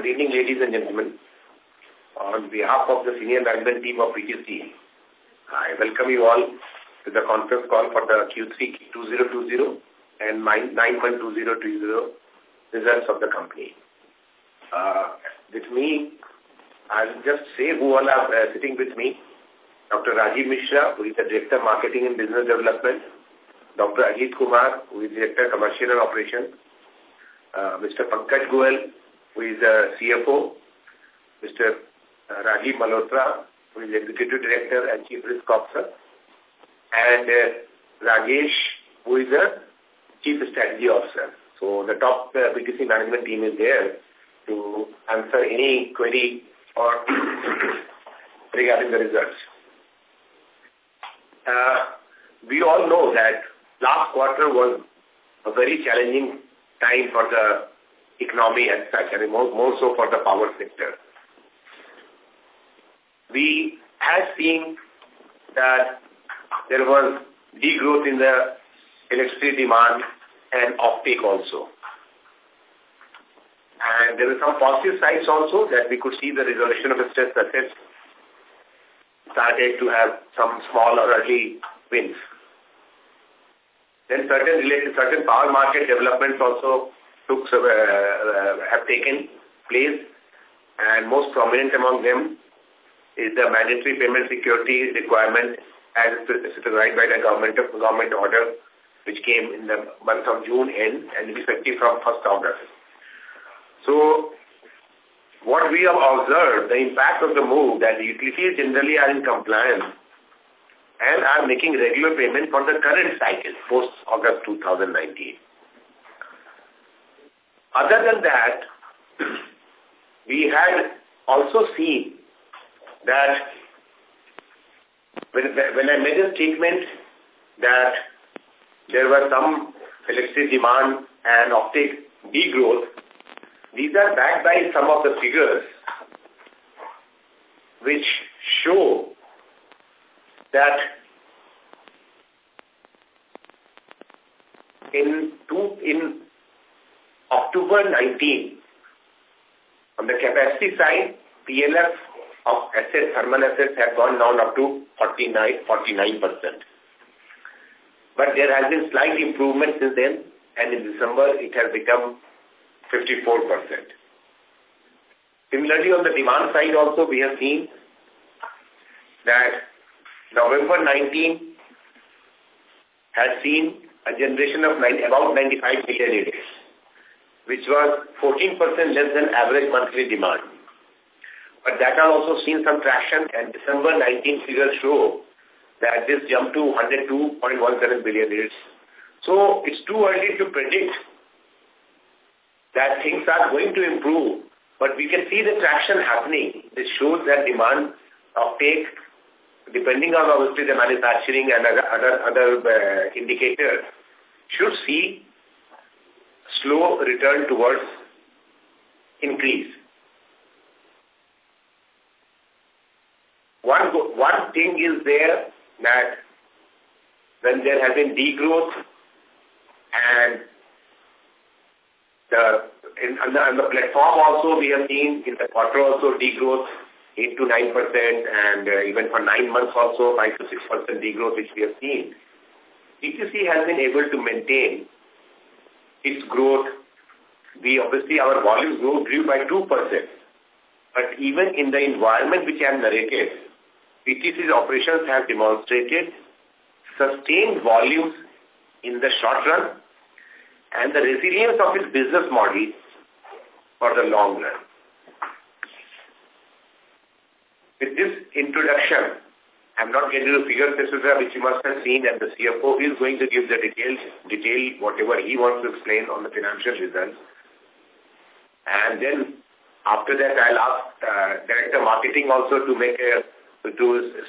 Good evening, ladies and gentlemen. On behalf of the senior management team of PTC, I welcome you all to the conference call for the Q3 2020 and 9.2020 results of the company. Uh, with me, I'll just say who all are uh, sitting with me. Dr. Rajiv Mishra, who is the Director Marketing and Business Development. Dr. Ajit Kumar, who is Director Commercial and Operations. Uh, Mr. Pankaj Goel, who is the CFO. Mr. Uh, Rajiv Malhotra, who is Executive Director and Chief Risk Officer. And uh, Rajesh, who is the Chief Strategy Officer. So the top uh, PTC management team is there to answer any query or regarding the results. Uh, we all know that last quarter was a very challenging time for the economy and such, and more, more so for the power sector. We have seen that there was degrowth in the electricity demand and offtake also. And there were some positive signs also that we could see the resolution of stress assets started to have some small or early wins. Then certain related, certain power market developments also uh, uh, have taken place, and most prominent among them is the mandatory payment security requirement as right by the government of government order, which came in the month of June end and effective from 1st August. So what we have observed, the impact of the move that the utilities generally are in compliance and are making regular payment for the current cycle, post-August 2019. Other than that, we had also seen that when, when I made a statement that there was some electricity demand and offtake degrowth, these are backed by some of the figures which show that in two, in October 19, on the capacity side, PLF of assets, thermal assets have gone down up to 49, 49%. But there has been slight improvement since then, and in December it has become 54%. Similarly, on the demand side also, we have seen that November 19 has seen a generation of 90, about 95 million units, which was 14% less than average monthly demand. But that has also seen some traction, and December 19 figures show that this jumped to 102.17 billion units. So it's too early to predict that things are going to improve, but we can see the traction happening. This shows that demand uptake, depending on obviously the manufacturing and other, other, other uh, indicators, should see slow return towards increase. One, one thing is there that when there has been degrowth and the, in, on, the, on the platform also we have seen in the quarter also degrowth 8 to 9% and uh, even for 9 months also 5 to 6% degrowth which we have seen. PTC has been able to maintain its growth. We obviously our volume grew, grew by 2%. But even in the environment which I have narrated, PTC's operations have demonstrated sustained volumes in the short run and the resilience of its business model for the long run. With this introduction, I'm not getting the figures, etc., which you must have seen, and the CFO is going to give the details, detail whatever he wants to explain on the financial results. And then after that, I'll ask uh, Director Marketing also to make a, to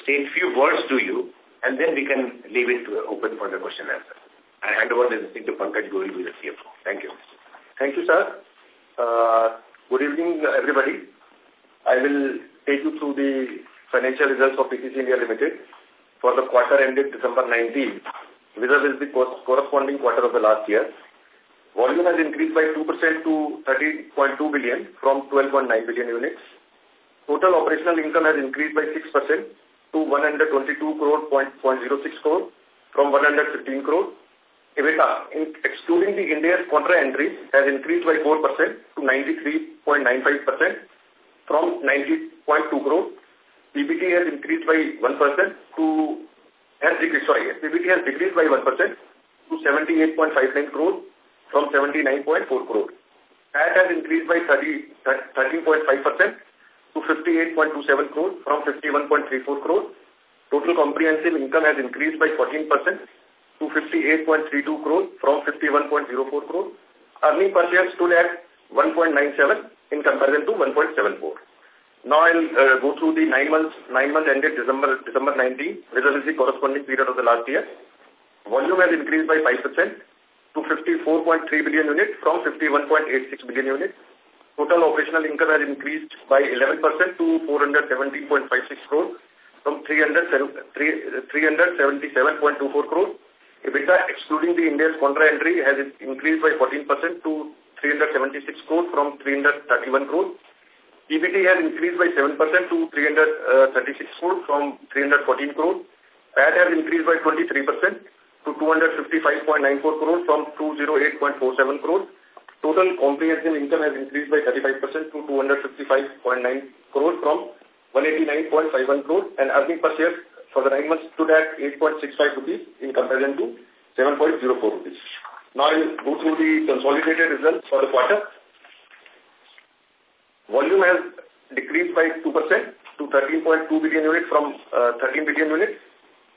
state few words to you, and then we can leave it open for the question and answer. I hand over this thing to Pankaj Goel, who is the CFO. Thank you. Thank you, sir. Uh, good evening, everybody. I will take you through the financial results of PTC India Limited for the quarter ended December 19, vis-a-vis the corresponding quarter of the last year. Volume has increased by 2% to 30.2 billion from 12.9 billion units. Total operational income has increased by 6% to 122 crore, point, point zero six crore from 115 crore. EBITDA, excluding the Ind AS contra entry, has increased by 4% to 93.95% from 90.2 crore. PBT has increased by 1% to, has decreased, sorry, PBT has decreased by 1% to 78.59 crore from 79.4 crore. PAT has increased by 13.5% to 58.27 crore from 51.34 crore. Total comprehensive income has increased by 14% to 58.32 crore from 51.04 crore. Earning per share stood at 1.97 in comparison to 1.74. Now I'll uh, go through the nine months, nine months ended December, December 19, versus the corresponding period of the last year. Volume has increased by 5% to 54.3 billion units from 51.86 billion units. Total operational income has increased by 11% to 417.56 crore from 377.24 crore. EBITDA, excluding the Ind AS contra entry, has increased by 14% to 376 crore from 331 crore. EBT has increased by 7% to 336 crore from 314 crore. PAT has increased by 23% to 255.94 crore from 208.47 crore. Total comprehensive income has increased by 35% to 255.9 crore from 189.51 crore and earning per share for the nine months stood at 8.65 rupees in comparison to 7.04 rupees. Now I will go through the consolidated results for the quarter. Volume has decreased by 2% to 13.2 billion units from uh, 13 billion units.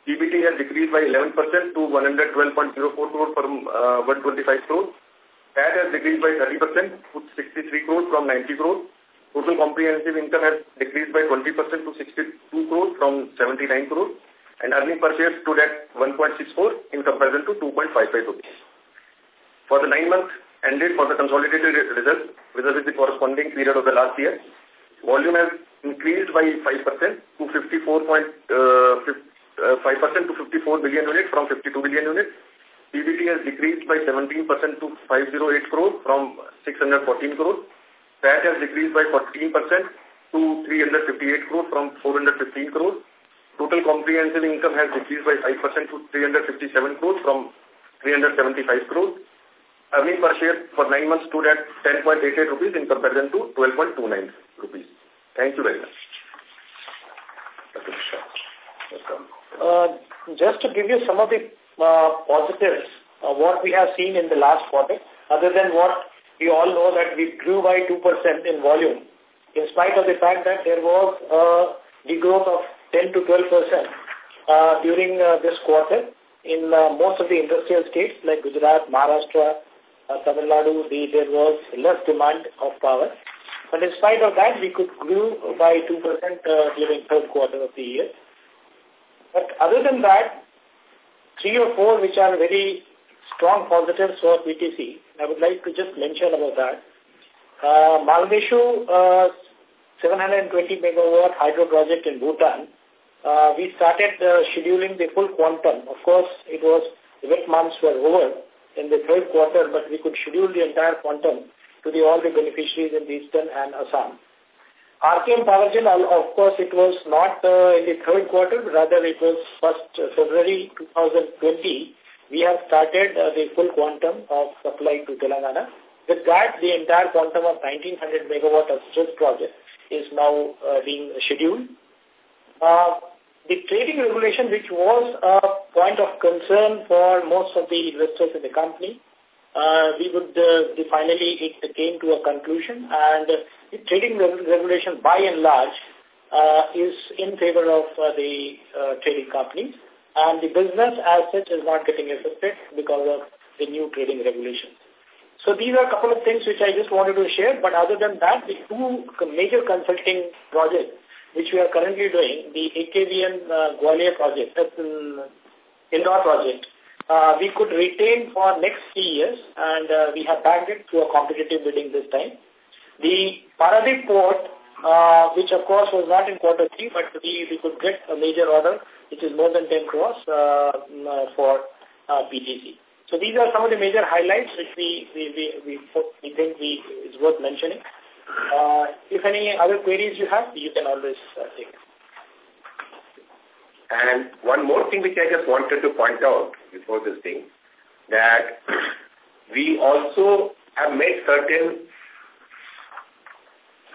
PBT has decreased by 11% to 112.04 crore from uh, 125 crore. PAT has decreased by 30% to 63 crores from 90 crores. Total comprehensive income has decreased by 20% to 62 crores from 79 crores. And earning per share stood at 1.64 in comparison to 2.55 rupees. For the nine months ended for the consolidated results vis-a-vis the corresponding period of the last year, volume has increased by 5% to 54 point, uh, 5% uh, to 54 billion units from 52 billion units. PBT has decreased by 17% to 508 crore from 614 crore. PAT has decreased by 14% to 358 crore from 415 crore. Total comprehensive income has decreased by 5% to 357 crore from 375 crore. Earning per share for nine months stood at 10.88 rupees in comparison to 12.29 rupees. Thank you very much. Uh, just to give you some of the uh, positives of what we have seen in the last quarter, other than what we all know that we grew by 2% in volume, in spite of the fact that there was a degrowth of 10 to 12% uh, during uh, this quarter in uh, most of the industrial states like Gujarat, Maharashtra, uh, Tamil Nadu, the, there was less demand of power. But in spite of that, we could grow by 2% uh, during third quarter of the year. But other than that, three or four which are very strong positives for PTC. I would like to just mention about that. Uh, uh, 720 megawatt hydro project in Bhutan. Uh, we started uh, scheduling the full quantum. Of course, it was the wet months were over in the third quarter, but we could schedule the entire quantum to the all the beneficiaries in Eastern and Assam. RKM Powergen, of course, it was not uh, in the third quarter, rather it was first uh, February 2020. We have started uh, the full quantum of supply to Telangana. With that, the entire quantum of 1900 megawatt of this project is now uh, being scheduled. Uh, the trading regulation, which was a point of concern for most of the investors in the company, uh, we would uh, finally it came to a conclusion. And the trading regulation by and large uh, is in favor of uh, the uh, trading companies. And the business as such is not getting affected because of the new trading regulations. So these are a couple of things which I just wanted to share. But other than that the two major consulting projects which we are currently doing, the AKVN uh, Gwalior project, that's in Indore project, uh, we could retain for next three years and uh, we have bagged it through a competitive bidding this time. The Paradip port, uh, which of course was not in quarter three, but we, we could get a major order, which is more than 10 crores uh, mm, uh for uh, PTC. So these are some of the major highlights which we, we, we, we, we think we, is worth mentioning. Uh, if any other queries you have, you can always uh, take. And one more thing which I just wanted to point out before this thing, that we also have made certain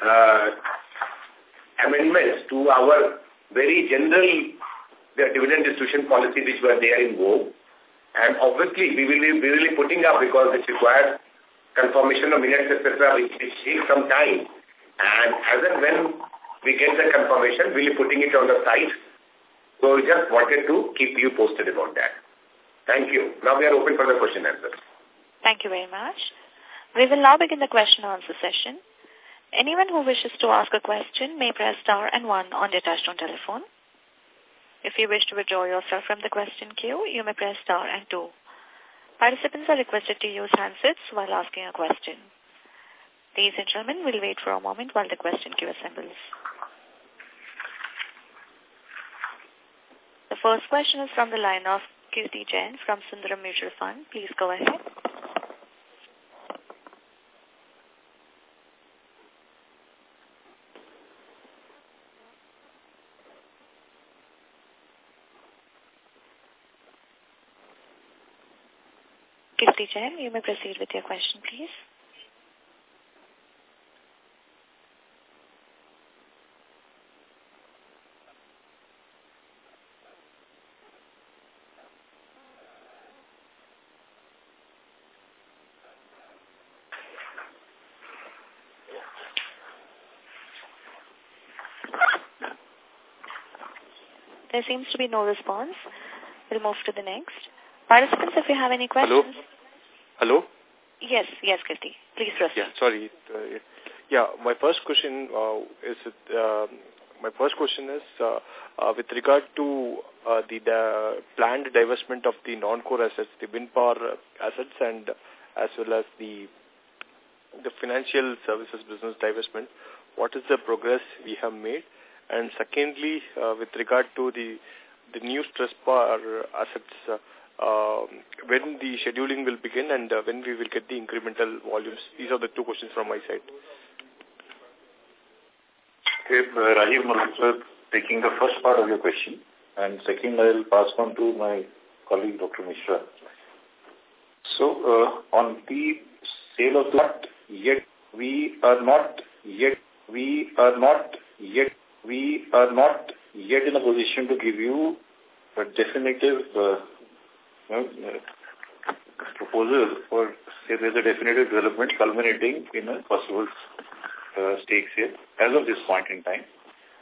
uh, amendments to our very general the dividend distribution policy which were there in vogue. And obviously, we will be, be putting up because it requires confirmation of minutes, etc., which, which takes some time. And as and when we get the confirmation, we'll be putting it on the site. So we just wanted to keep you posted about that. Thank you. Now we are open for the question answers. Thank you very much. We will now begin the question and answer session. Anyone who wishes to ask a question may press star and one on their touchtone telephone. If you wish to withdraw yourself from the question queue, you may press star and two. Participants are requested to use handsets while asking a question. Ladies and gentlemen, we'll wait for a moment while the question queue assembles. The first question is from the line of Kirti Jain from Sundaram Mutual Fund. Please go ahead. Kirti Jain, you may proceed with your question, please. There seems to be no response. We'll move to the next. Participants, if you have any questions. Hello? Hello? Yes, yes, Kirti. Please proceed. Yeah, sorry. Uh, yeah, my first question uh, is uh, my first question is uh, uh, with regard to uh, the, planned divestment of the non-core assets, the wind power assets, and as well as the the financial services business divestment. What is the progress we have made? And secondly, uh, with regard to the the new stress power assets, uh, when the scheduling will begin and uh, when we will get the incremental volumes? These are the two questions from my side. Okay, uh, Rajiv Malhotra taking the first part of your question and second I will pass on to my colleague Dr. Mishra. So uh, on the sale of that, yet we are not yet we are not yet we are not yet in a position to give you a definitive uh, uh, proposal or say there's a definitive development culminating in a possible uh, stake sale as of this point in time.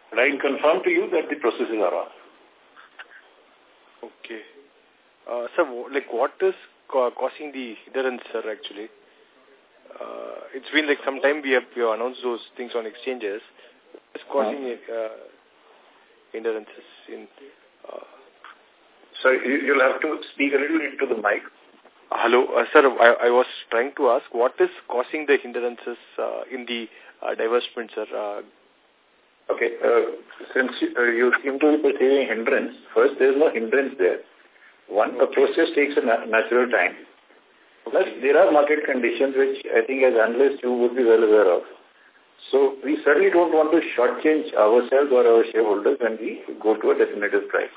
But I can confirm to you that the processes are on. Okay. Uh, so, like, what is ca causing the hindrance, sir, actually? Uh, it's been like some time we have, we have announced those things on exchanges. It's causing uh, hindrances in... Uh, Sorry, you'll have to speak a little into the mic. Hello, uh, sir. I, I was trying to ask what is causing the hindrances uh, in the uh, divestment, sir? Uh, okay, uh, since you, uh, you seem to be perceiving hindrance, first there is no hindrance there. One, the process takes a na natural time. Plus, there are market conditions which I think as analysts you would be well aware of. So we certainly don't want to shortchange ourselves or our shareholders when we go to a definitive price.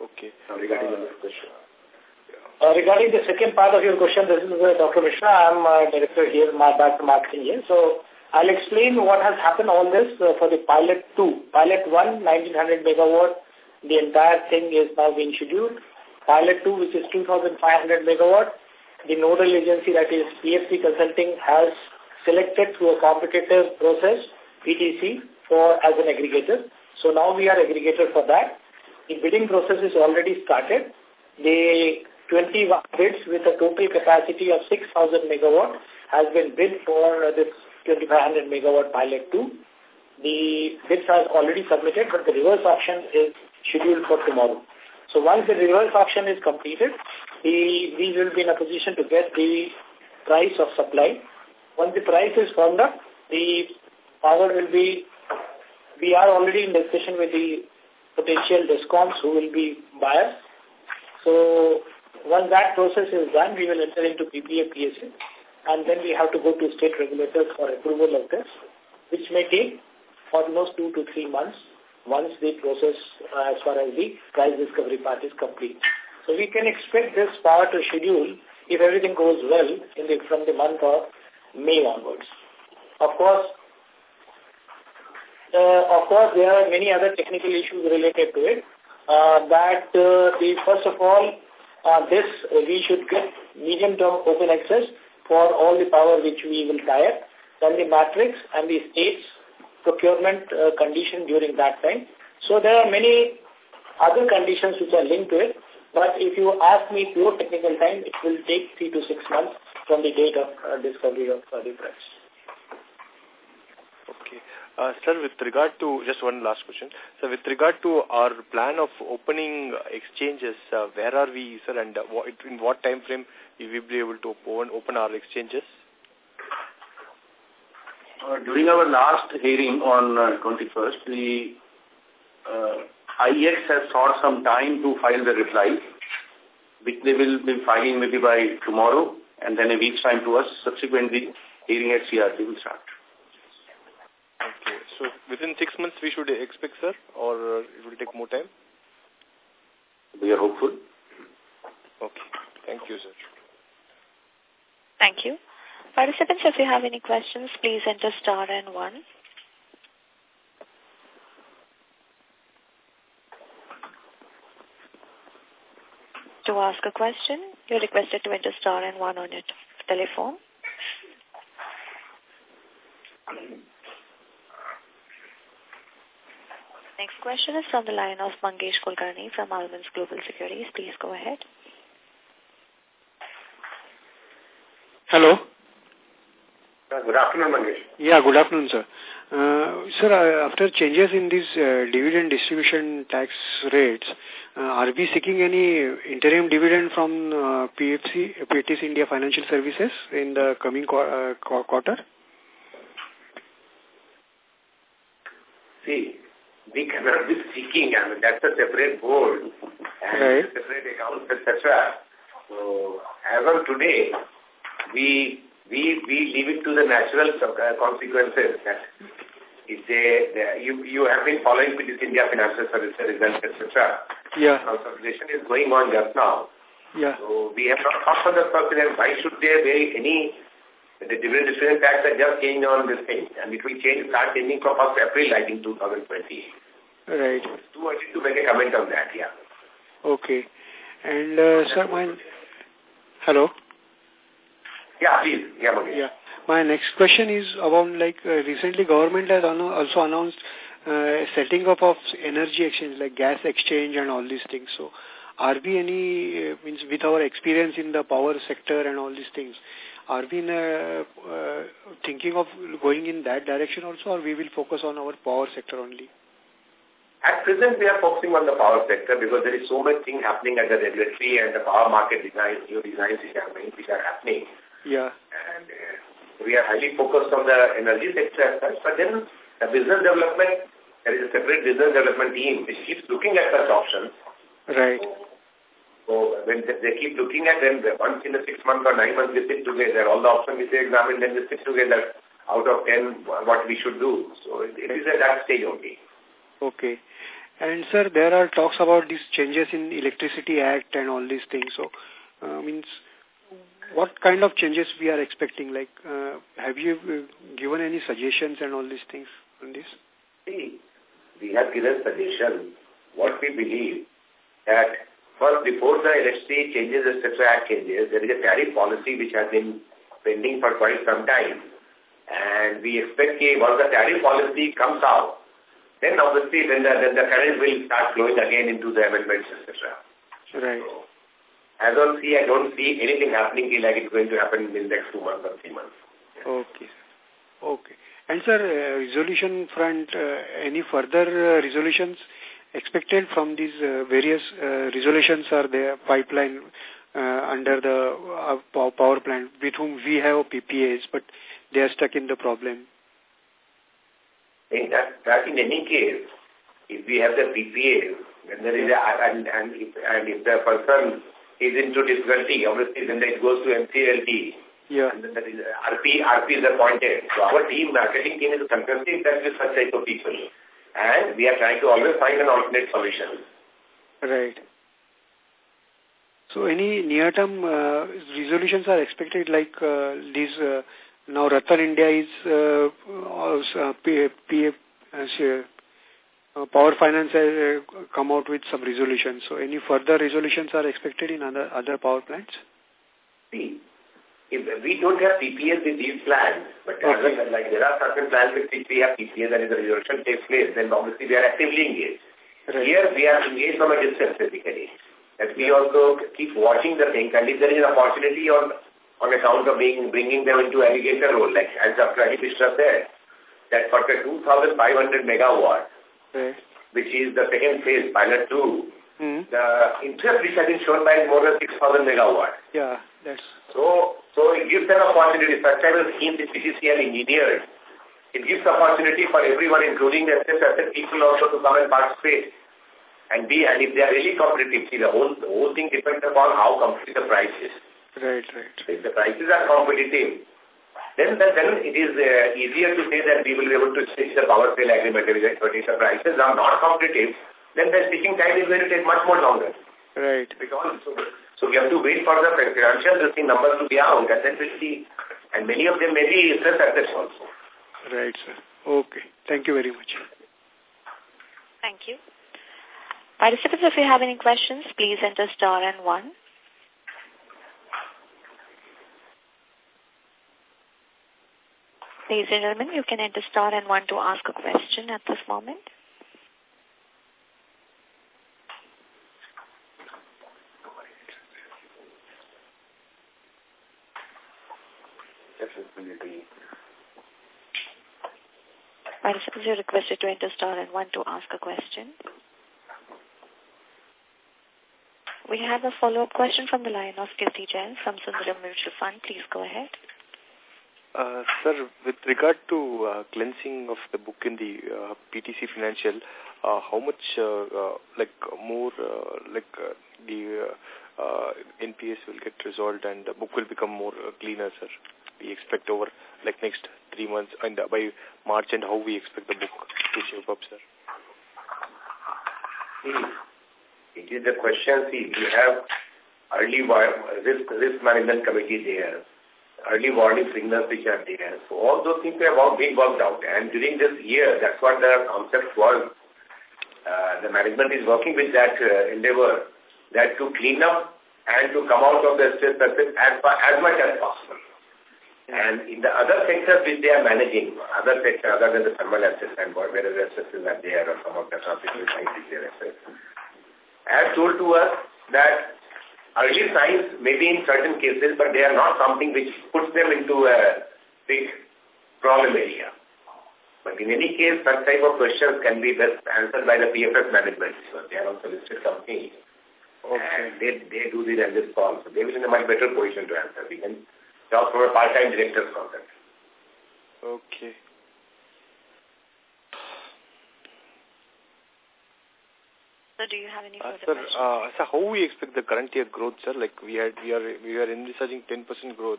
Okay. Now regarding the next question. Uh, regarding the second part of your question, this is uh, Dr. Mishra. I'm uh, director here, my back marketing here. So I'll explain what has happened on this uh, for the pilot 2. Pilot 1, 1900 megawatt, the entire thing is now being scheduled. Pilot 2, which is 2500 megawatt, the nodal agency that is PFC Consulting has selected through a competitive process, PTC, for as an aggregator. So now we are aggregator for that. The bidding process is already started. The 21 bids with a total capacity of 6,000 megawatt has been bid for this 2500 megawatt pilot 2. The bids are already submitted, but the reverse auction is scheduled for tomorrow. So once the reverse auction is completed, the, we will be in a position to get the price of supply. Once the price is formed up, the power will be, we are already in discussion with the potential discoms who will be buyers. So once that process is done, we will enter into PPA PSA and then we have to go to state regulators for approval of this, which may take almost two to three months once the process uh, as far as the price discovery part is complete. So we can expect this power to schedule if everything goes well in the, from the month of May onwards. Of course, uh, of course, there are many other technical issues related to it. Uh, that uh, the first of all, uh, this we should get medium-term open access for all the power which we will tie then the matrix and the states procurement uh, condition during that time. So there are many other conditions which are linked to it. But if you ask me pure technical time, it will take three to six months from the date of uh, discovery of uh, the price. Uh, sir, with regard to, just one last question. So with regard to our plan of opening exchanges, uh, where are we, sir, and uh, what, in what time frame will we be able to open, open our exchanges? Uh, during our last hearing on uh, 21st, the uh, IEX has sought some time to file the reply, which they will be filing maybe by tomorrow, and then a week's time to us. Subsequently, hearing at CRT will start. Okay. So within six months we should expect, sir, or it will take more time? We are hopeful. Okay. Thank you, sir. Thank you. Participants, if you have any questions, please enter star and one. To ask a question, you're requested to enter star and one on your telephone. Next question is from the line of Mangesh Kulkarni from Almondz Global Securities. Please go ahead. Hello. Uh, good afternoon, Mangesh. Yeah, good afternoon, sir. Uh, sir, uh, after changes in these uh, dividend distribution tax rates, uh, are we seeking any interim dividend from uh, PFC, PTC India Financial Services in the coming qu uh, qu quarter? See, we cannot be seeking, I mean, that's a separate board and right. separate accounts, etc. So, as of today, we we we leave it to the natural uh, consequences that if they, they you you have been following this India Financial Services results, etc. Yeah. Consolidation is going on just now. Yeah. So we have not thought for the purpose why should there be any the dividend distribution tax that just changed on this thing and it will change start changing from 1st April I think 2020. Right. It's too early to make a comment on that, yeah. Okay. And, uh, sir, my... Hello? Yeah, please. Yeah, Mangesh. Yeah. My next question is about like uh, recently government has also announced uh, setting up of energy exchange like gas exchange and all these things. So are we any, uh, means with our experience in the power sector and all these things, are we in a, uh, thinking of going in that direction also or we will focus on our power sector only? At present, we are focusing on the power sector because there is so much thing happening at the regulatory and the power market design, new designs which are, which are happening. Yeah. And uh, we are highly focused on the energy sector as such. But then the business development, there is a separate business development team which keeps looking at such options. Right. So, so when they, they keep looking at them, once in a six months or nine months, we sit together. All the options which they examine, then we sit together out of ten what we should do. So it, it is at that stage only. Okay. And sir, there are talks about these changes in Electricity Act and all these things. So, uh, means what kind of changes we are expecting? Like, uh, have you uh, given any suggestions and all these things on this? See, we have given suggestions. What we believe that first, before the electricity changes, etc. Act changes, there is a tariff policy which has been pending for quite some time. And we expect that once the tariff policy comes out, then obviously then the, then the current will start flowing again into the amendments, etc. Right. So, I don't see, I don't see anything happening like it's going to happen in the next two months or three months. Okay. Okay. And sir, uh, resolution front, uh, any further uh, resolutions expected from these uh, various uh, resolutions are there pipeline uh, under the uh, power plant with whom we have PPAs, but they are stuck in the problem. In that, that in any case, if we have the PPA, then there is a, and, and, if, and if the person is into difficulty, obviously then it goes to NCLT. Yeah. And then there is RP, RP is appointed. So our team, marketing team is in touch with such type of people. And we are trying to always find an alternate solution. Right. So any near-term uh, resolutions are expected like uh, these, uh, now RattanIndia is uh, also, uh, P, P, uh, Power Finance has uh, come out with some resolutions. So any further resolutions are expected in other, other power plants? See, if we don't have PPAs with these plans, but okay. as like there are certain plans with which we have PPAs and if the resolution takes place, then obviously we are actively engaged. Right. Here we are engaged from a distance basically. That we also keep watching the thing and if there is an opportunity on on account of being bringing them into aggregator role, like as Dr. Mishra said, that for the 2,500 megawatt, right. which is the second phase, pilot 2, mm. the interest which has been shown by more than 6,000 megawatt. Yeah, that's... So, so it gives an opportunity, such type of schemes if PCCL engineered, it gives opportunity for everyone, including the asset people also to come and participate and be, and if they are really competitive, see the whole, the whole thing depends upon how competitive the price is. Right, right. If the prices are competitive, then, then, then it is uh, easier to say that we will be able to switch the power sale agreement if the prices are not competitive, then the switching time is going to take much more longer. Right. Because, so, so we have to wait for the financial the numbers to be out and then we'll see. And many of them may be interest assets also. Right, sir. Okay. Thank you very much. Thank you. Participants, if you have any questions, please enter star and one. Ladies and gentlemen, you can enter star and one to ask a question at this moment. Participants, you're requested to enter star and one to ask a question. We have a follow-up question from the line of Kirti Jain from Sundaram Mutual Fund. Please go ahead. Uh, sir, with regard to uh, cleansing of the book in the uh, PTC Financial, uh, how much, uh, uh, like, more, uh, like, uh, the uh, uh, NPS will get resolved and the book will become more uh, cleaner, sir? We expect over, like, next three months and uh, by March and how we expect the book to shape up, sir? It is a question, see, we have early risk, risk management committee there, early warning signals which are there. So all those things have all been worked out. And during this year, that's what the concept was. Uh, the management is working with that uh, endeavor that to clean up and to come out of the stress as, as much as possible. And in the other sectors which they are managing, other sectors other than the thermal assets and whether the assets are there or some of the transmission lines is there, told to us that early signs may be in certain cases, but they are not something which puts them into a big problem area. But in any case, such type of questions can be best answered by the PFS management. So they are also listed companies. Okay. And they, they do the analysis call. So they will be in a much better position to answer. We can talk from a part-time director's concept. Okay. So do you have any uh, further sir, questions? uh, so how we expect the current year growth, sir? Like we had, we are, we are envisaging 10% growth,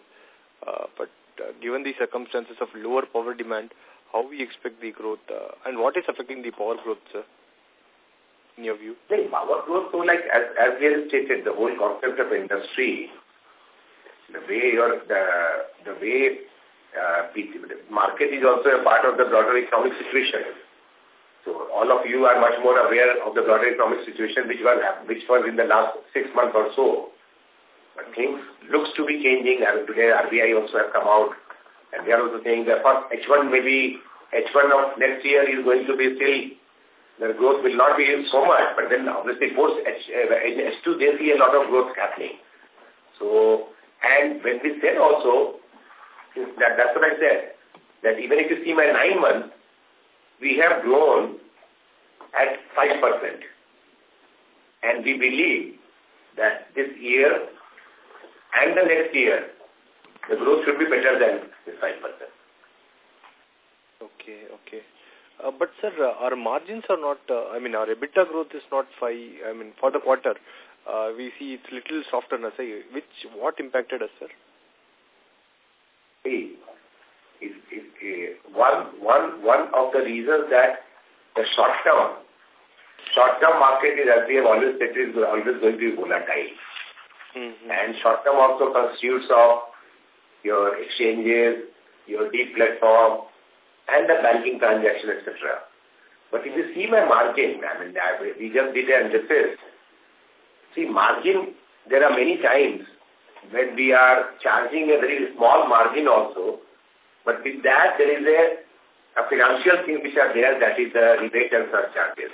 uh, but uh, given the circumstances of lower power demand, how we expect the growth, uh, and what is affecting the power growth, sir? In your view? The power growth, so like as as we have stated, the whole concept of industry, the way your the the way uh, the market is also a part of the broader economic situation. So all of you are much more aware of the broader economic situation which was which was in the last six months or so. But things looks to be changing. And today RBI also have come out and they are also saying that first H1 maybe H1 of next year is going to be still the growth will not be so much, but then obviously post H, eh, H2 they see a lot of growth happening. So and when we said also that that's what I said that even if you see my nine months we have grown at 5%. And we believe that this year and the next year, the growth should be better than this 5%. Okay, okay. Uh, but sir, uh, our margins are not, uh, I mean, our EBITDA growth is not 5, I mean, for the quarter, uh, we see it's little softer, sir. Which, what impacted us, sir? Is, is, is, one, one, one of the reasons that the short term, short term market is, as we have always said, is always going to be volatile. Mm -hmm. And short term also constitutes of your exchanges, your deep platform, and the banking transaction, etc. But if you see my margin, I mean, I, we just did an analysis. See, margin, there are many times when we are charging a very small margin also, but with that there is a, a financial thing which are there, that is the rebate and surcharges.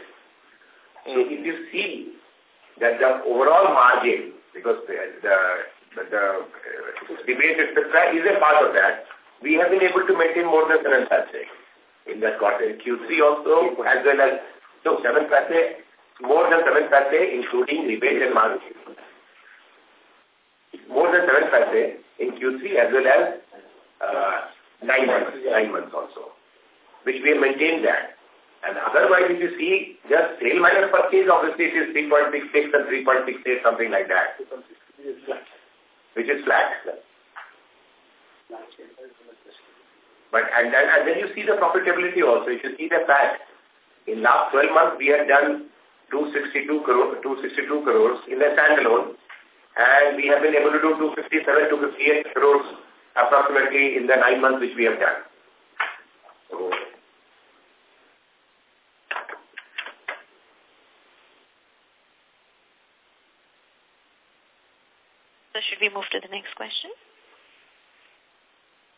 So if you see that the overall margin because the, the, the uh, etc., is a part of that. We have been able to maintain more than 7 paise in that quarter. Q3 also, as well as, so 7 paise, more than 7 paise, including rebate and margin. More than 7 paise in Q3 as well as uh, 9 months, 9 months also, which we have maintained that. And otherwise, if you see just sale minus purchase, obviously it is 3.66 and 3.68, something like that. Which is flat. But and then, and then you see the profitability also. If you see the fact, in last 12 months we have done 262 crore, 262 crores in the standalone, and we have been able to do 257 to 58 crores approximately in the nine months which we have done. So, So should we move to the next question?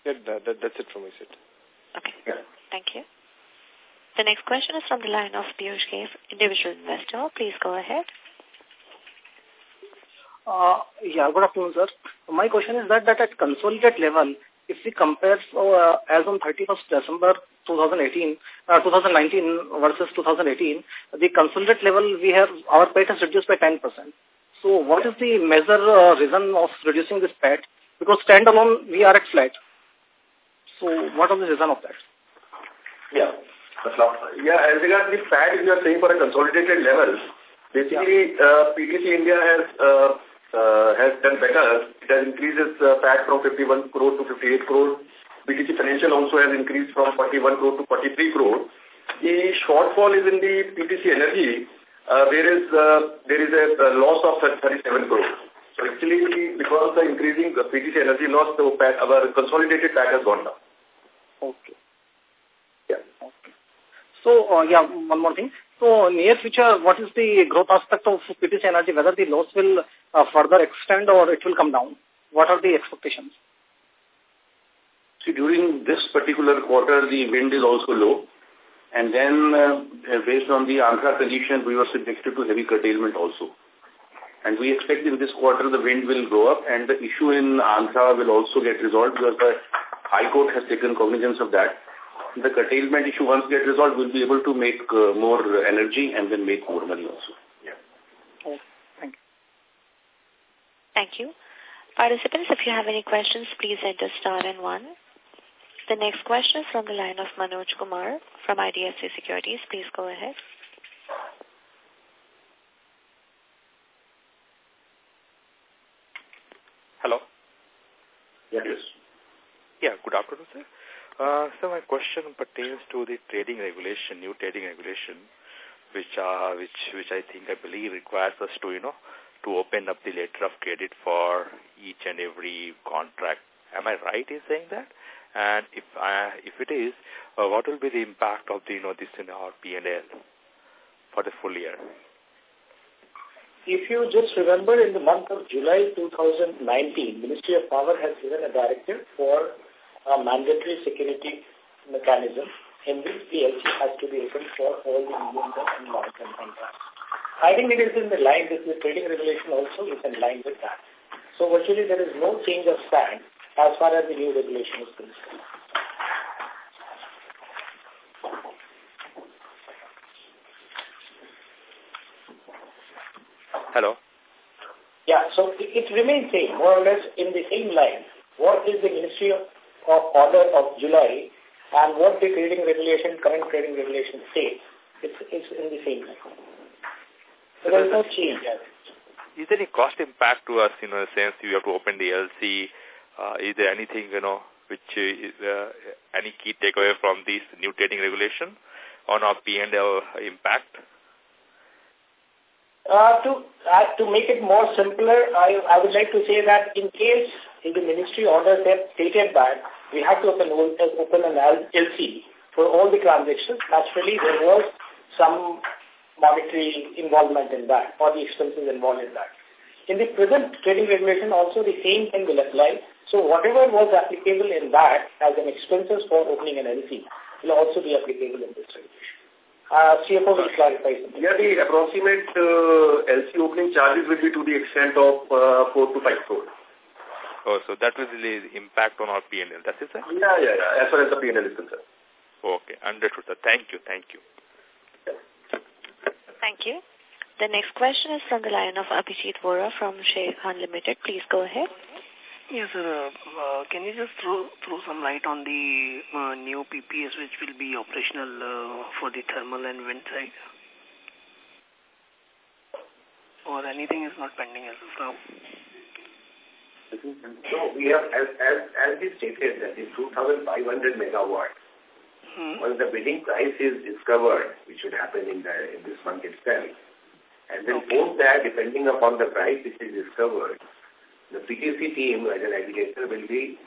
Yeah, that, that, that's it from my side. Okay. Yeah. Thank you. The next question is from the line of Piyush Cave, individual investor. Please go ahead. Uh, yeah, good afternoon, sir. My question is that, that at consolidated level, if we compare uh, as on 31st December 2018, uh, 2019 versus 2018, the consolidated level we have, our PAT has reduced by 10%. So what is the major uh, reason of reducing this PAT? Because standalone, we are at flat. So what is the reason of that? Yeah. Yeah, as regards the PAT, you are saying for a consolidated level, basically yeah. uh, PTC India has uh, uh, has done better. It has increased its uh, PAT from 51 crore to 58 crore. PTC Financial also has increased from 41 crore to 43 crore. The shortfall is in the PTC Energy, uh, there is uh, there is a, a loss of 37 crores. So actually, because of the increasing the PTC energy loss, the PAT, our consolidated PAT has gone down. Okay. Yeah. Okay. So, uh, yeah, one more thing. So, near future, what is the growth aspect of PTC energy? Whether the loss will uh, further extend or it will come down? What are the expectations? See, during this particular quarter, the wind is also low. And then, uh, based on the Andhra conditions, we were subjected to heavy curtailment also. And we expect in this quarter the wind will go up and the issue in Andhra will also get resolved because the High Court has taken cognizance of that. The curtailment issue once get resolved, we'll be able to make uh, more energy and then make more money also. Yeah. Oh, thank you. Thank you. Participants, if you have any questions, please enter star and one. The next question is from the line of Manoj Kumar from IDFC Securities. Please go ahead. Hello. Yes. Yeah, good afternoon, sir. Uh, so my question pertains to the trading regulation, new trading regulation, which uh, which which I think I believe requires us to you know to open up the letter of credit for each and every contract. Am I right in saying that? And if uh, if it is, uh, what will be the impact of the you know this in our P&L for the full year? If you just remember, in the month of July 2019, Ministry of Power has given a directive for a mandatory security mechanism in which the LC has to be open for all the medium-term and long-term contracts. I think it is in the line, this the trading regulation also is in line with that. So virtually there is no change of stand as far as the new regulation is concerned. Hello? Yeah, so it, it remains same, more or less in the same line. What is the Ministry of Order of July and what the trading regulation, current trading regulation says, it's, it's in the same. So there is no change. is there any cost impact to us, in a sense you have to open the LC? Uh, is there anything, you know, which is uh, any key takeaway from this new trading regulation on our P&L impact? Uh, to uh, to make it more simpler, I, I would like to say that in case in the ministry orders have stated that we have to open, open an LC for all the transactions, naturally there was some monetary involvement in that or the expenses involved in that. In the present trading regulation also the same thing will apply. So whatever was applicable in that as an expenses for opening an LC will also be applicable in this regulation. Uh, CFO will clarify. Yeah, the approximate uh, LC opening charges will be to the extent of uh, 4 to 5 crore. Oh, so that will really impact on our P&L. That's it, sir? Yeah, yeah, yeah, as far as the P&L is concerned. Okay, understood, sir. Thank you, thank you. Thank you. The next question is from the line of Abhijit Vora from Share Limited. Please go ahead. Yes, sir. Uh, can you just throw throw some light on the uh, new PPS which will be operational uh, for the thermal and wind side? Or anything is not pending as of now? So we have, as, as, as we stated, that is 2,500 megawatt. Hmm. Once the bidding price is discovered, which should happen in, the, in this month itself, and then okay. post that, depending upon the price which is discovered, the PTC team as an aggregator will be,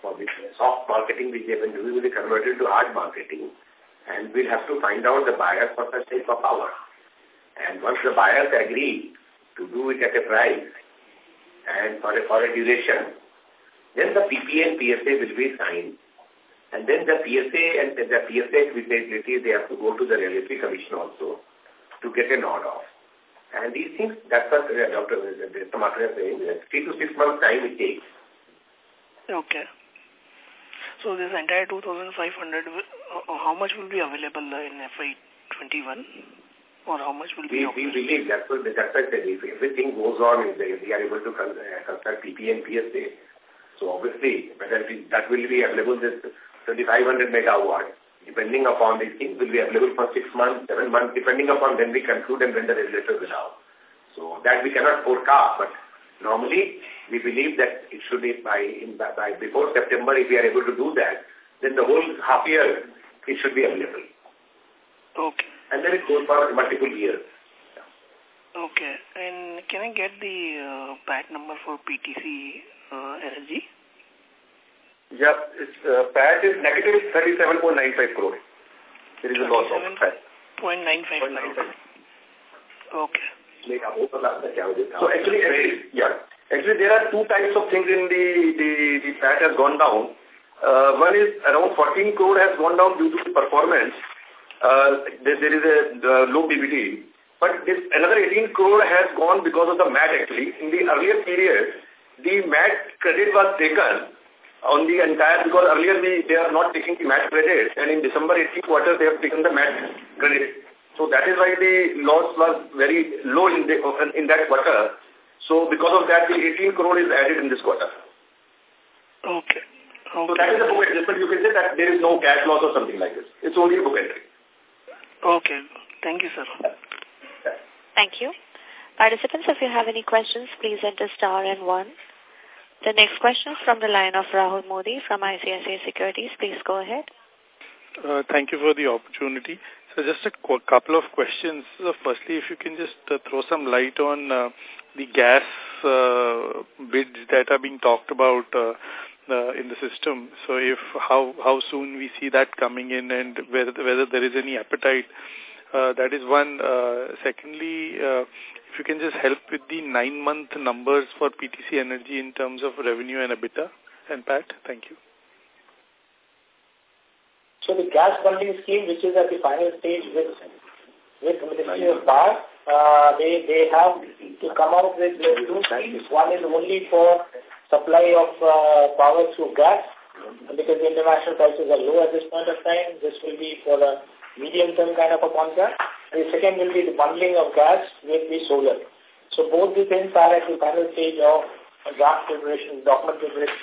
for the soft marketing which they have been doing, will be converted to hard marketing, and we'll have to find out the buyer for such type of power. And once the buyers agree to do it at a price, and for a, for a duration, then the PPA and PSA will be signed. And then the PSA and the PSA visibility, they have to go to the Regulatory Commission also to get a nod off. And these things, that's what uh, Dr. Tomato is saying, three to six months time it takes. Okay. So this entire 2,500, uh, how much will be available in FY21? Or how much will we, be We believe that's what, that's what if everything goes on, if we are able to uh, construct PP and PSA, so obviously, whether that will be available this 2500 megawatt, depending upon these things, will be available for six months, seven months, depending upon when we conclude and when the regulator will allow. So that we cannot forecast, but normally we believe that it should be by, in, by before September, if we are able to do that, then the whole half year it should be available. Okay. And then it goes for multiple years. Okay. And can I get the uh, PAT number for PTC uh, energy? Yeah, it's, uh, PAT is negative 37.95 crore. There is a loss of PAT. 0.95 Okay. So actually, actually, yeah. Actually, there are two types of things in the, the, the PAT has gone down. Uh, one is around 14 crore has gone down due to the performance uh, there, there is a uh, low PBT. But this another 18 crore has gone because of the MAT actually. In the earlier period, the MAT credit was taken on the entire, because earlier we, they are not taking the MAT credit and in December 18 quarter they have taken the MAT credit. So that is why the loss was very low in, the, in that quarter. So because of that, the 18 crore is added in this quarter. Okay. okay. So that is a book adjustment. You can say that there is no cash loss or something like this. It's only a book entry. Okay. Thank you, sir. Thank you. Participants, if you have any questions, please enter star and one. The next question is from the line of Rahul Modi from ICICI Securities. Please go ahead. Uh, thank you for the opportunity. So just a couple of questions. Uh, firstly, if you can just uh, throw some light on uh, the gas uh, bids that are being talked about uh, in the system. So if how how soon we see that coming in and whether whether there is any appetite. Uh, that is one. Uh, secondly, uh, if you can just help with the nine-month numbers for PTC Energy in terms of revenue and EBITDA and PAT. Thank you. So the gas bundling scheme, which is at the final stage with with Ministry of Power, uh, they they have to come out with two schemes. One is only for supply of uh, power through gas because the international prices are low at this point of time. This will be for a medium-term kind of a contract. The second will be the bundling of gas with the solar. So both the things are at the final stage of draft preparation, document preparation.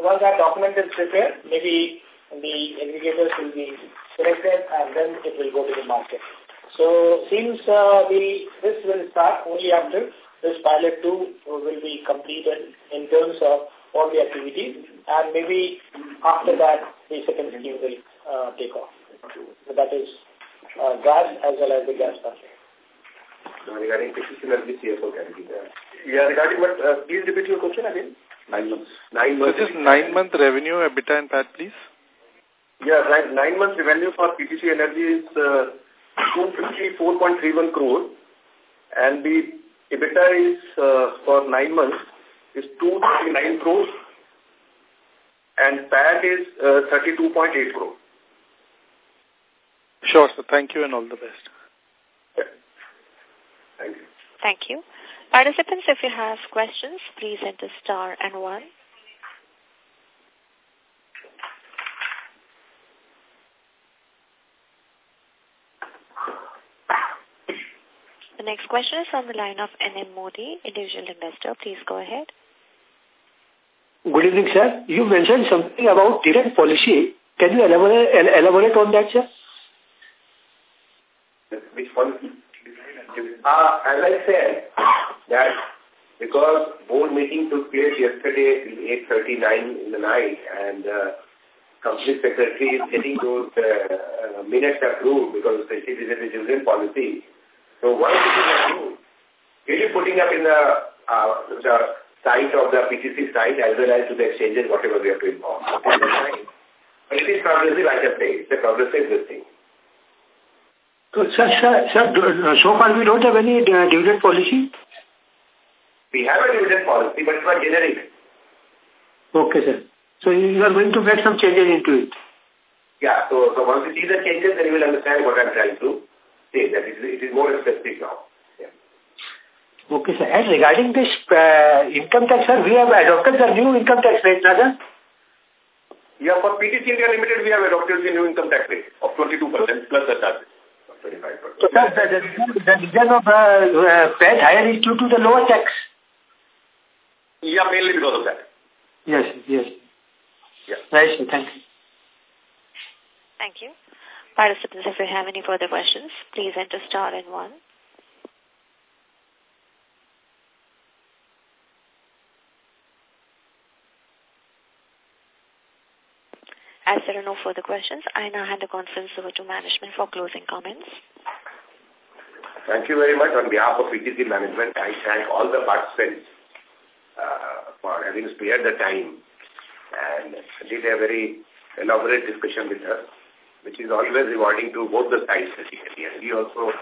Once that document is prepared, maybe the aggregators will be selected and then it will go to the market. So since uh, the, this will start only after this pilot too will be completed in terms of all the activities and maybe after that the second scheme will uh, take off. So that is uh, gas as well as the gas budget. Now regarding PTC Energy CFO can be there. Yeah, regarding what, uh, please repeat your question again. Nine months. Nine months. So just nine month revenue, EBITDA and PAT, please. Yeah, nine, nine months revenue for PTC Energy is uh, 254.31 crore and the EBITDA is uh, for nine months is 239 crores and PAT is uh, 32.8 crore. Sure, sir. Thank you and all the best. Yeah. Thank you. Thank you. Participants, if you have questions, please enter star and one. The next question is on the line of N.M. Modi, individual investor. Please go ahead. Good evening, sir. You mentioned something about dividend policy. Can you elaborate, elaborate on that, sir? Which policy? Uh, as I said, that because board meeting took place yesterday till 8.39 in the night and uh, company secretary is getting those uh, uh, minutes approved because it is a dividend policy. So once it is approved, it is putting up in the, uh, the site of the PTC site as well as to the exchanges, whatever we have to inform. But it is progressive, I can say. It's a progressive this thing. So, sir, sir, sir, so far we don't have any uh, dividend policy? We have a dividend policy, but it's not generic. Okay, sir. So you are going to make some changes into it? Yeah, so, so once you see the changes, then you will understand what I'm trying to that it is, it is more specific now. Yeah. Okay, sir. And regarding this uh, income tax, sir, we have adopted the new income tax rate, sir? Yeah, for PTC India Limited, we have adopted the new income tax rate of 22% plus the tax. 25%. So, sir, the, the, the reason of uh, uh, PAT higher is due to the lower tax? Yeah, mainly because of that. Yes, yes. Yeah. Right, sir. Thank you. Thank you. Participants, if you have any further questions, please enter star and one. As there are no further questions, I now hand the conference over to management for closing comments. Thank you very much. On behalf of PTC management, I thank all the participants uh, for having spared the time and did a very elaborate discussion with us, which is always rewarding to both the sides basically. And we also,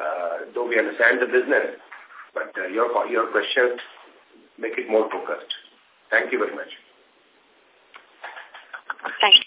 uh, though we understand the business, but uh, your, your questions make it more focused. Thank you very much. Thank you.